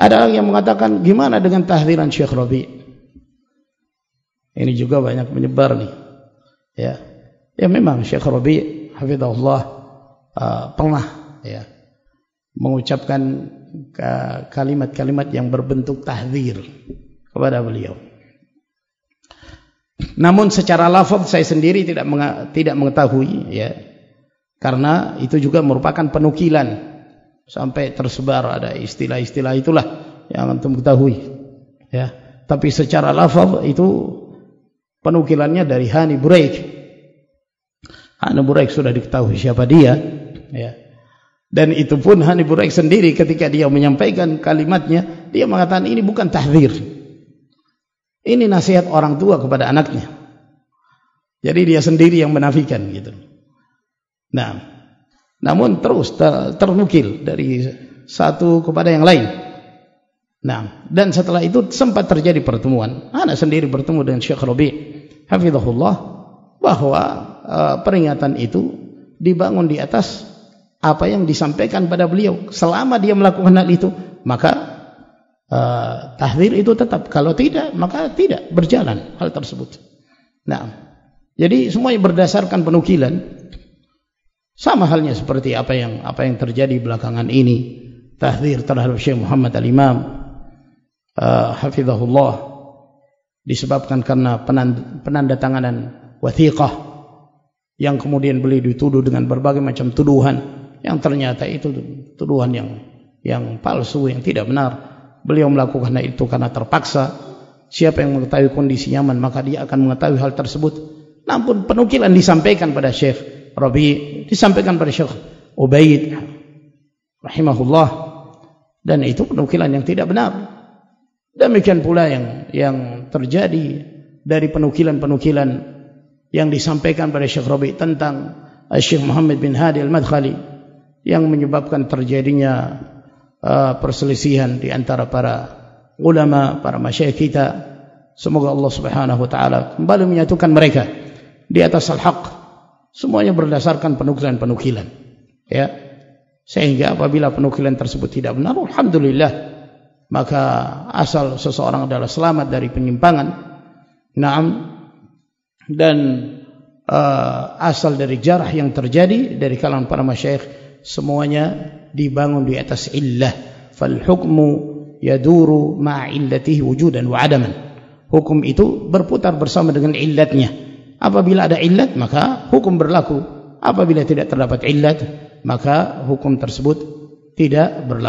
Ada yang mengatakan gimana dengan tahdiran Syekh Rabi? Ini juga banyak menyebar nih. Ya. Ya memang Syekh Rabi hafizahullah uh, pernah ya mengucapkan kalimat-kalimat yang berbentuk tahdir kepada beliau. Namun secara lafaz saya sendiri tidak tidak mengetahui ya. Karena itu juga merupakan penukilan sampai tersebar ada istilah-istilah itulah yang antum ketahui ya. Tapi secara lafaz itu penukilannya dari Hani Buraik. Hani Buraik sudah diketahui siapa dia ya. Dan itu pun Hani Buraik sendiri ketika dia menyampaikan kalimatnya, dia mengatakan ini bukan tahdir. Ini nasihat orang tua kepada anaknya. Jadi dia sendiri yang menafikan gitu. Nah, namun terus ter ternukil dari satu kepada yang lain. Nah, dan setelah itu sempat terjadi pertemuan. Anak sendiri bertemu dengan Syekh Rabi, hafizahullah, bahwa uh, peringatan itu dibangun di atas apa yang disampaikan pada beliau. Selama dia melakukan hal itu, maka uh, tahdir itu tetap. Kalau tidak, maka tidak berjalan hal tersebut. Nah, jadi semuanya berdasarkan penukilan. Sama halnya seperti apa yang apa yang terjadi belakangan ini. Tahdir terhadap Syekh Muhammad Al-Imam uh, hafizahullah disebabkan karena penanda, penanda tanganan wathiqah yang kemudian beliau dituduh dengan berbagai macam tuduhan yang ternyata itu tuduhan yang yang palsu yang tidak benar beliau melakukan itu karena terpaksa. Siapa yang mengetahui kondisi nyaman maka dia akan mengetahui hal tersebut. Namun penukilan disampaikan pada Syekh Rabi, disampaikan pada Syekh Ubaid rahimahullah dan itu penukilan yang tidak benar. Demikian pula yang yang terjadi dari penukilan-penukilan yang disampaikan pada Syekh Rabi tentang Syekh Muhammad bin Hadi Al-Madkhali yang menyebabkan terjadinya uh, perselisihan di antara para ulama, para masyayikh kita. Semoga Allah Subhanahu wa taala kembali menyatukan mereka di atas al-haq. Semuanya berdasarkan penukilan-penukilan. Ya. Sehingga apabila penukilan tersebut tidak benar, alhamdulillah, maka asal seseorang adalah selamat dari penyimpangan. Naam dan uh, asal dari jarah yang terjadi dari kalangan para masyayikh semuanya dibangun di atas illah fal hukmu yaduru ma'a illatihi wujudan wa adaman hukum itu berputar bersama dengan illatnya apabila ada illat maka hukum berlaku. Apabila tidak terdapat illat maka hukum tersebut tidak berlaku